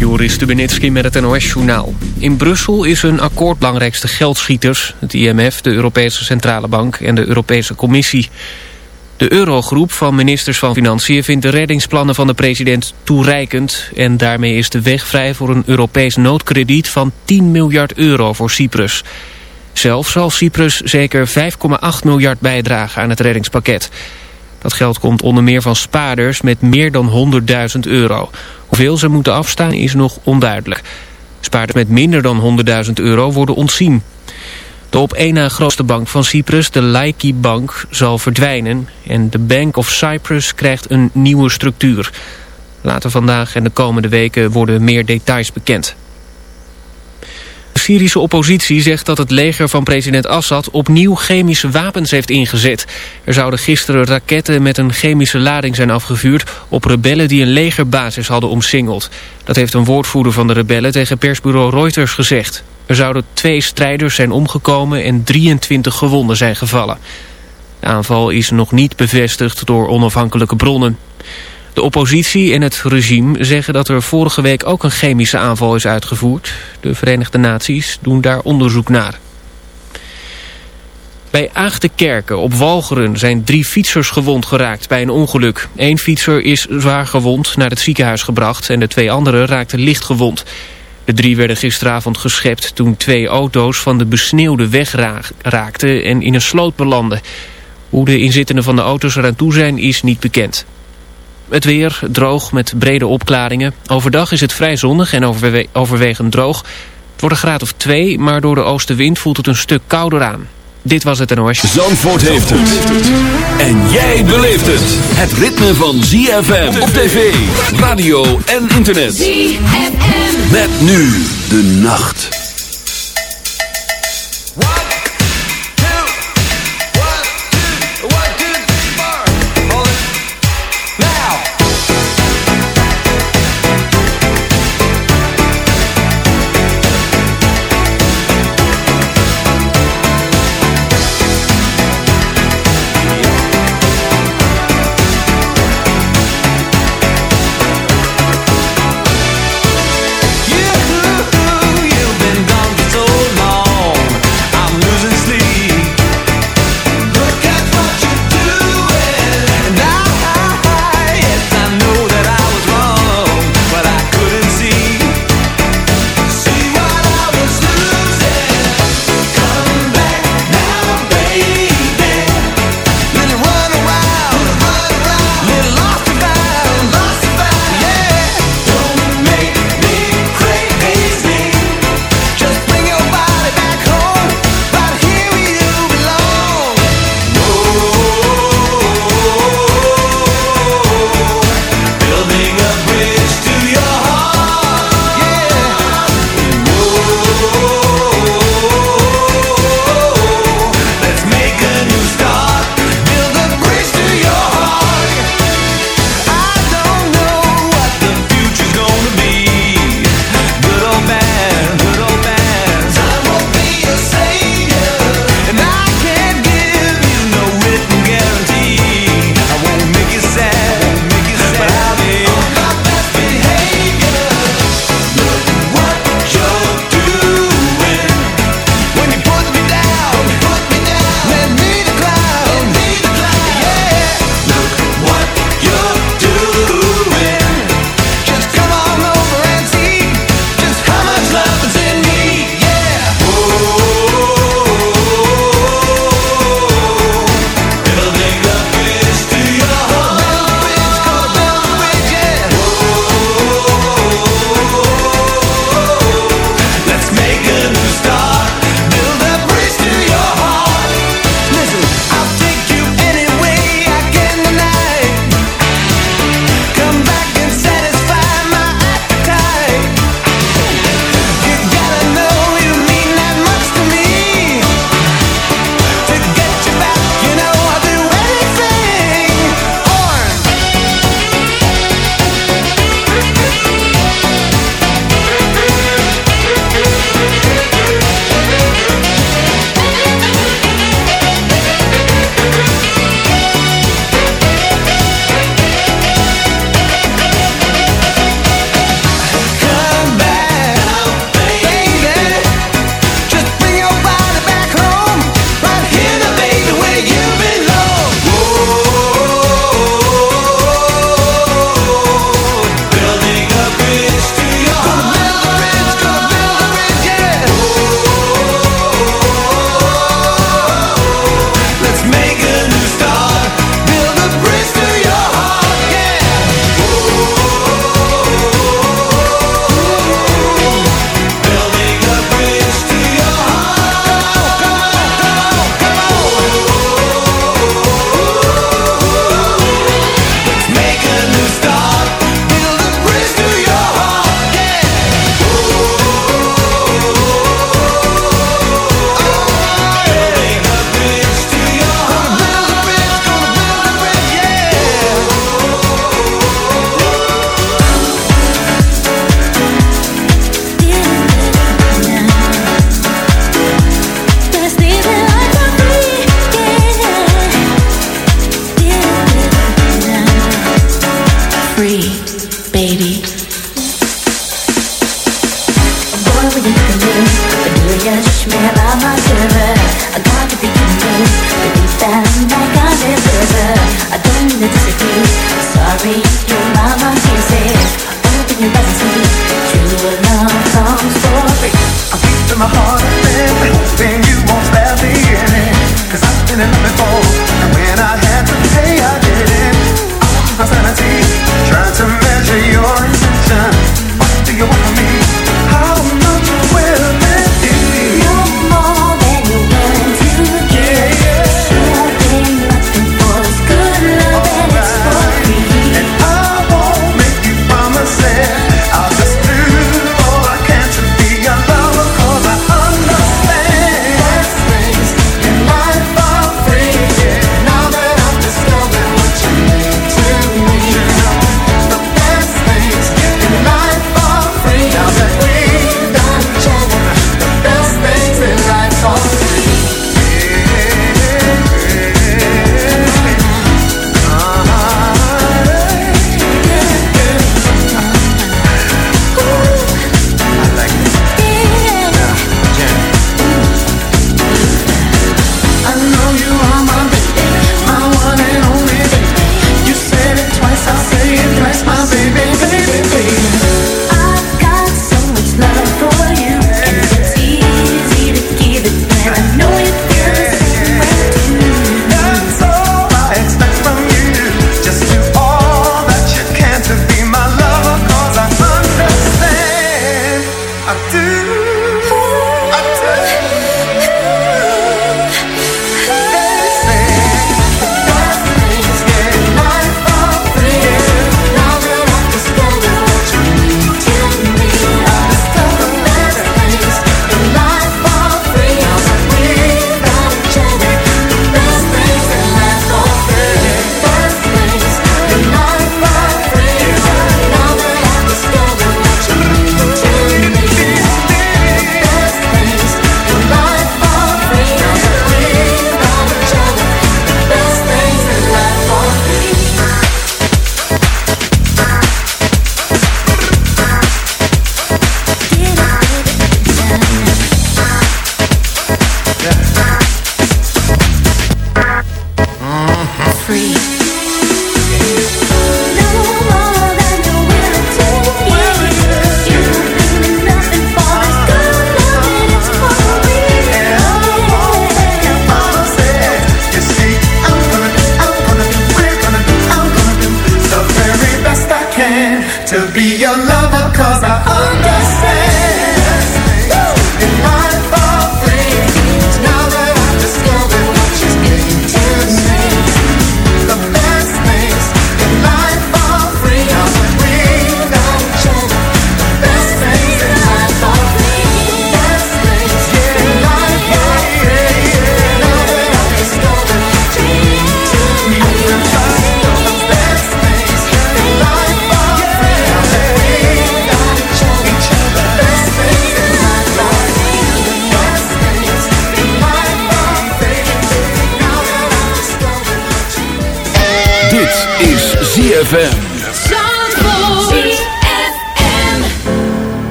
Joris Stubenitski met het NOS-journaal. In Brussel is een akkoord belangrijkste geldschieters... het IMF, de Europese Centrale Bank en de Europese Commissie. De Eurogroep van ministers van Financiën vindt de reddingsplannen van de president toereikend... en daarmee is de weg vrij voor een Europees noodkrediet van 10 miljard euro voor Cyprus. Zelf zal Cyprus zeker 5,8 miljard bijdragen aan het reddingspakket... Dat geld komt onder meer van spaarders met meer dan 100.000 euro. Hoeveel ze moeten afstaan is nog onduidelijk. Spaarders met minder dan 100.000 euro worden ontzien. De op één na grootste bank van Cyprus, de Laiki Bank, zal verdwijnen... en de Bank of Cyprus krijgt een nieuwe structuur. Later vandaag en de komende weken worden meer details bekend. Syrische oppositie zegt dat het leger van president Assad opnieuw chemische wapens heeft ingezet. Er zouden gisteren raketten met een chemische lading zijn afgevuurd op rebellen die een legerbasis hadden omsingeld. Dat heeft een woordvoerder van de rebellen tegen persbureau Reuters gezegd. Er zouden twee strijders zijn omgekomen en 23 gewonden zijn gevallen. De aanval is nog niet bevestigd door onafhankelijke bronnen. De oppositie en het regime zeggen dat er vorige week ook een chemische aanval is uitgevoerd. De Verenigde Naties doen daar onderzoek naar. Bij Aagdekerken op Walcheren zijn drie fietsers gewond geraakt bij een ongeluk. Eén fietser is zwaar gewond naar het ziekenhuis gebracht en de twee anderen raakten licht gewond. De drie werden gisteravond geschept toen twee auto's van de besneeuwde weg raakten en in een sloot belanden. Hoe de inzittenden van de auto's eraan toe zijn is niet bekend. Het weer droog met brede opklaringen. Overdag is het vrij zonnig en overwe overwegend droog. Het wordt een graad of 2, maar door de oostenwind voelt het een stuk kouder aan. Dit was het NOS. Zandvoort heeft het. En jij beleeft het. Het ritme van ZFM op tv, radio en internet. ZFM. Met nu de nacht.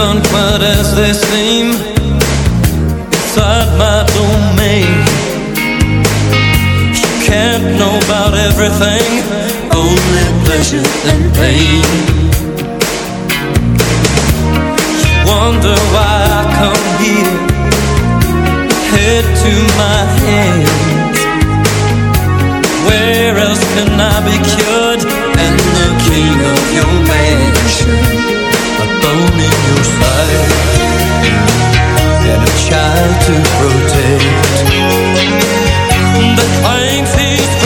Quite as they seem inside my domain. You can't know about everything only pleasure and pain. Wonder why I come here, head to my hands. Where else can I be cured? And the king of your mansion, your and a child to protect. The claims he's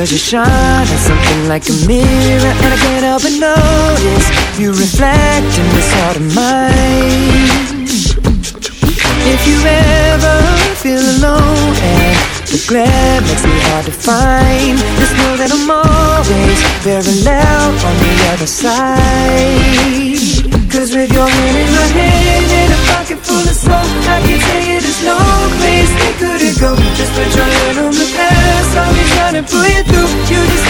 Cause you shine on something like a mirror. And I can't help but notice You reflect in this heart of mine. If you ever feel alone And the glare makes me hard to find Just know that I'm always parallel on the other side. Cause with your hand in my hand And a pocket full of smoke I can tell you there's no place they couldn't go Just put your hand on the past I'll be trying to pull you through You just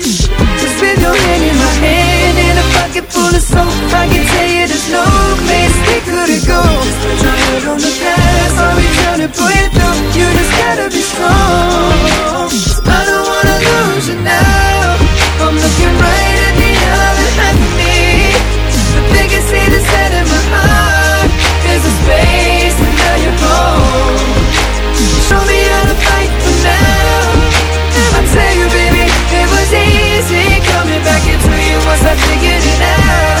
your hand in a pocket full of soap. I can tell you no place to go. Just put your on the past, I'll we trying to pull you through. You just gotta be strong. I don't wanna lose you now. perfect, it out.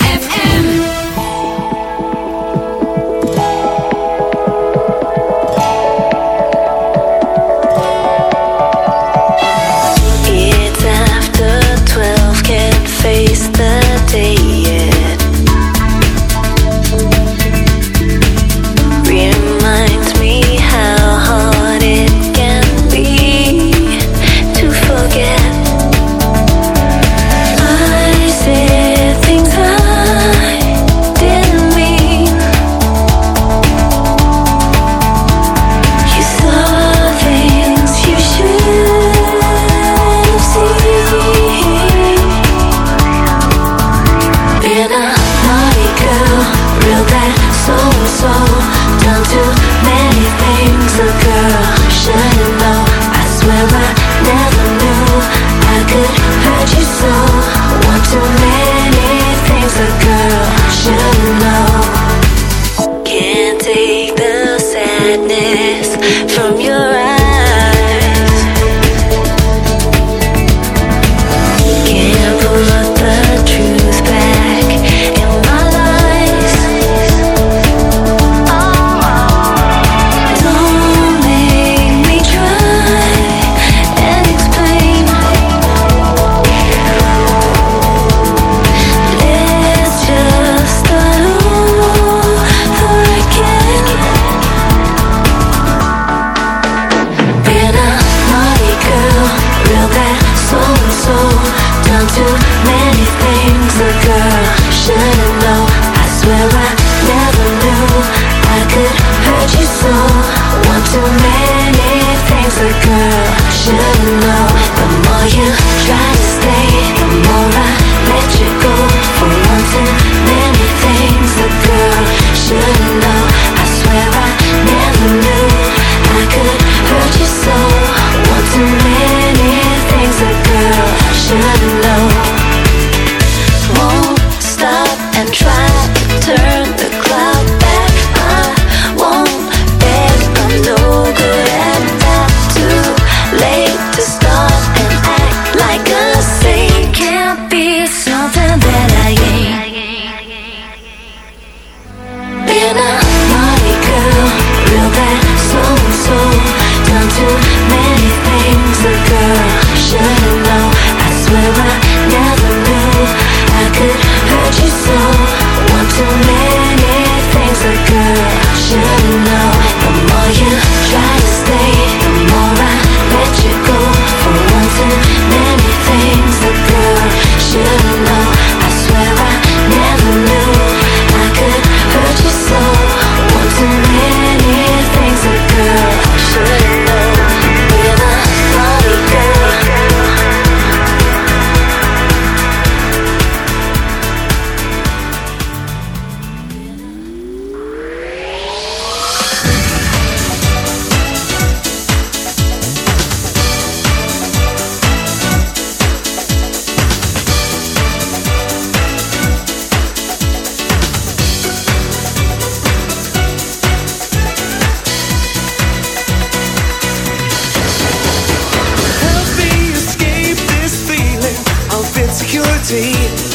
see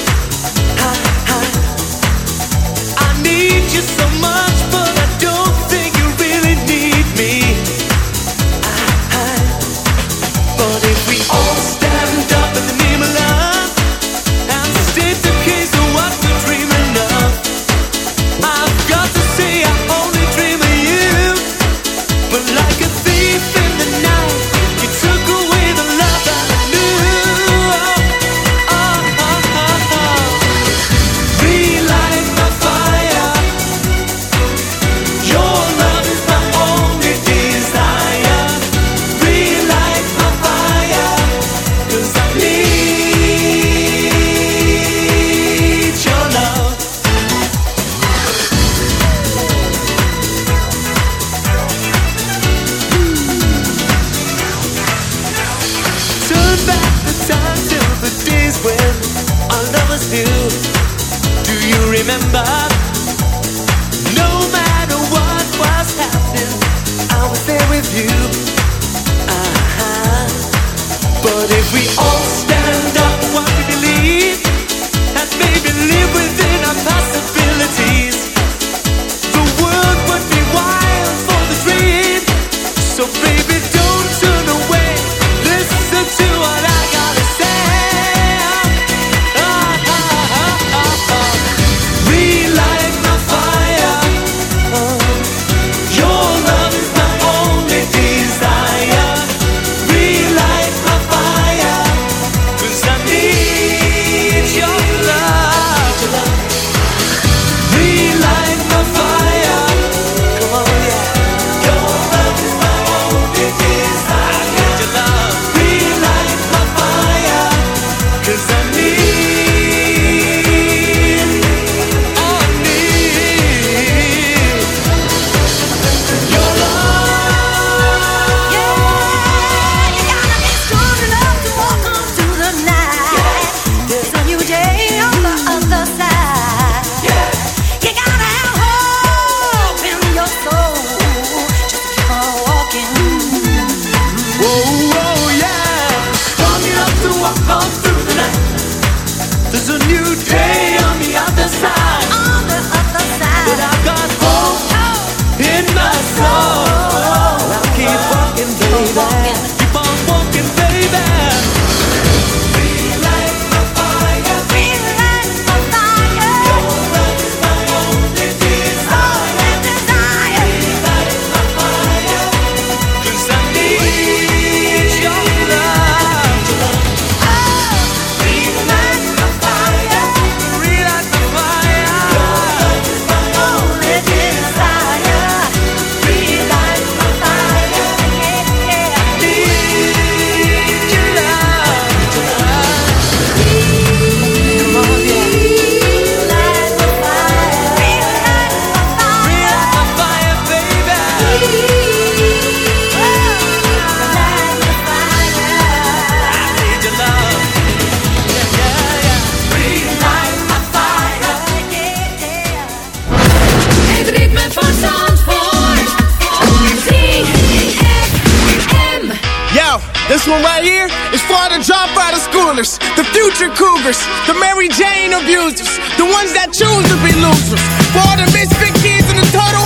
It's for the dropout of schoolers, the future cougars, the Mary Jane abusers, the ones that choose to be losers. For the misfit kids and the total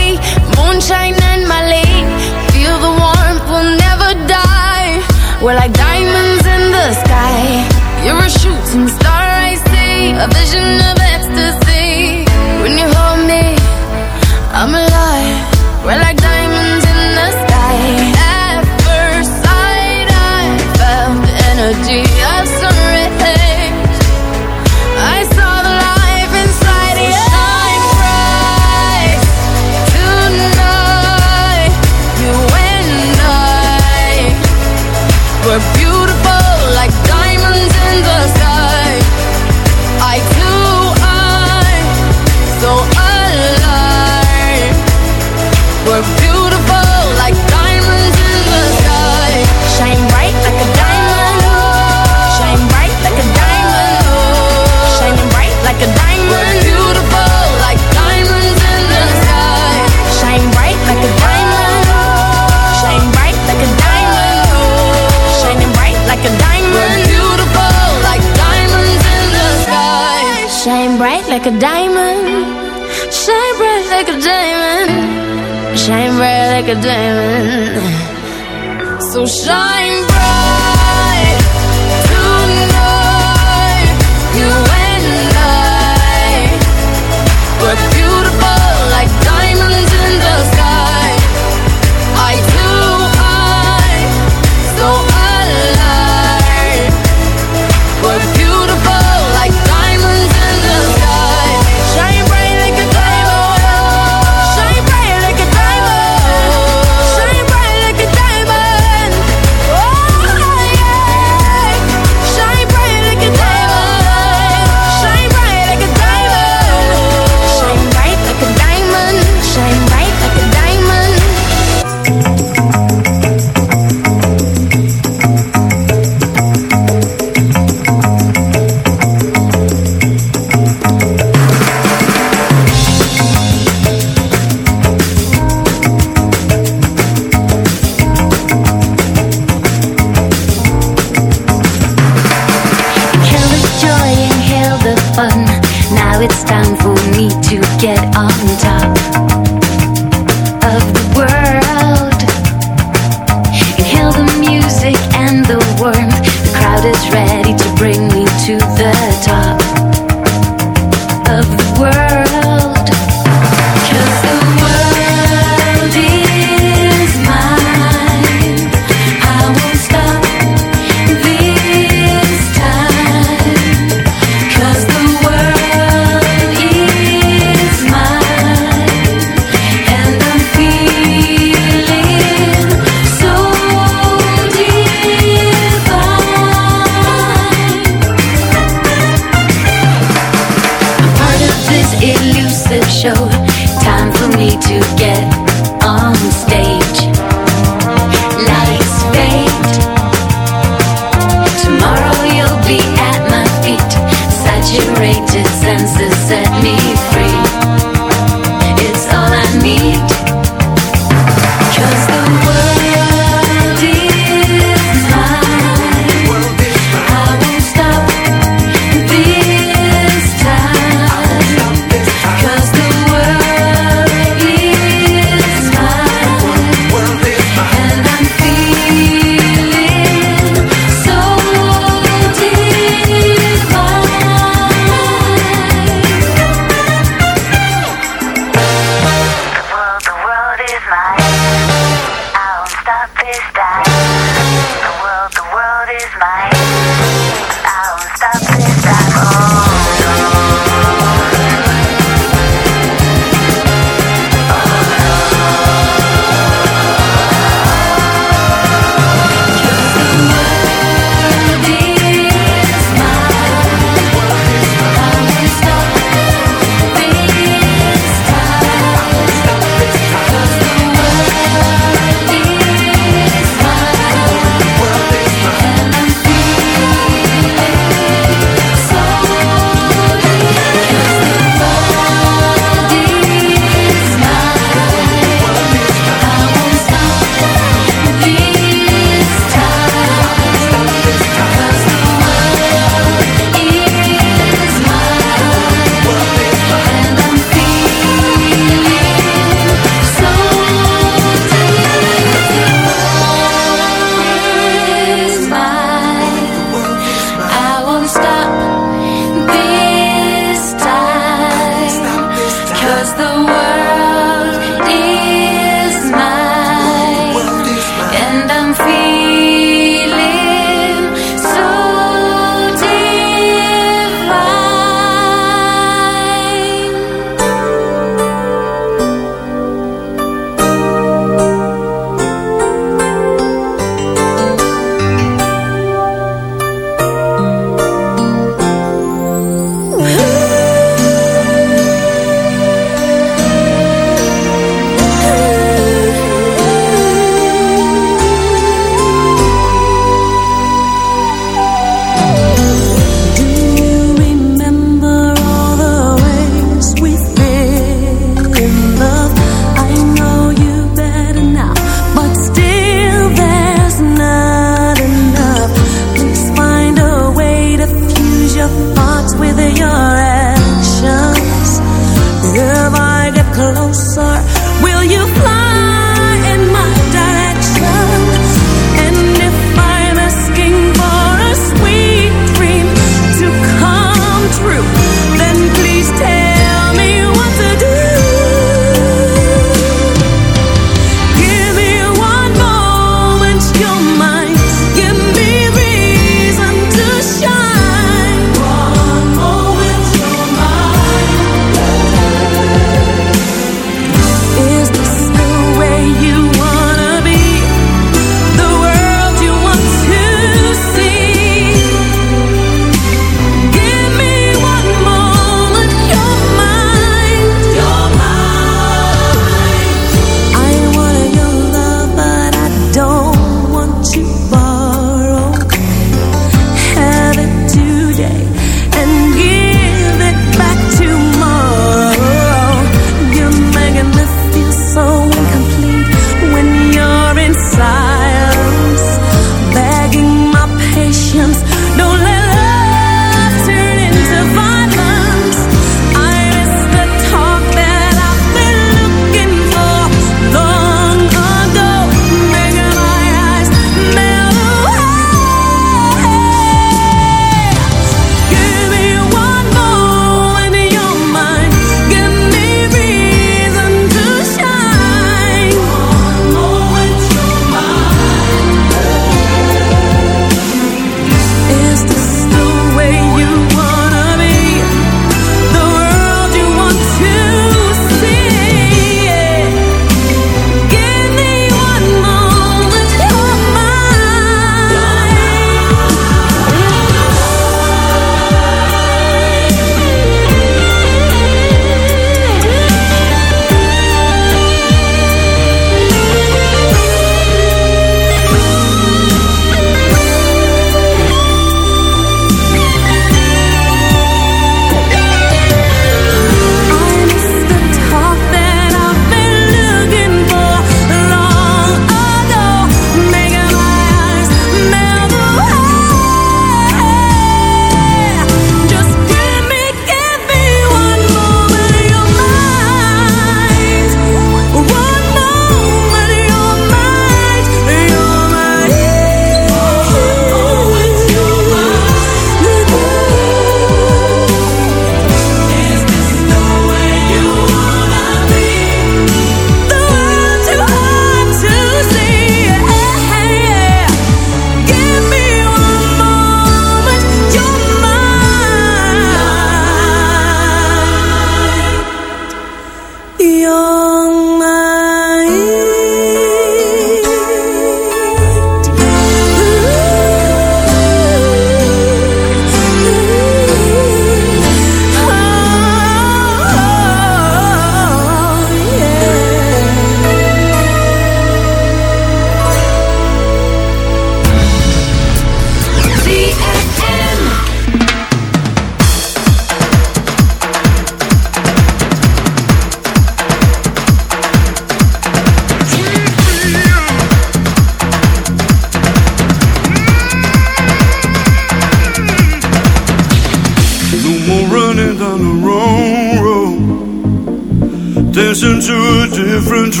Different